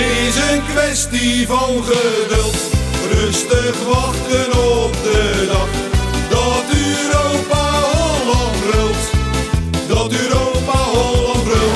is een kwestie van geduld. Rustig wachten op de dag dat Europa Holland rolt. Dat Europa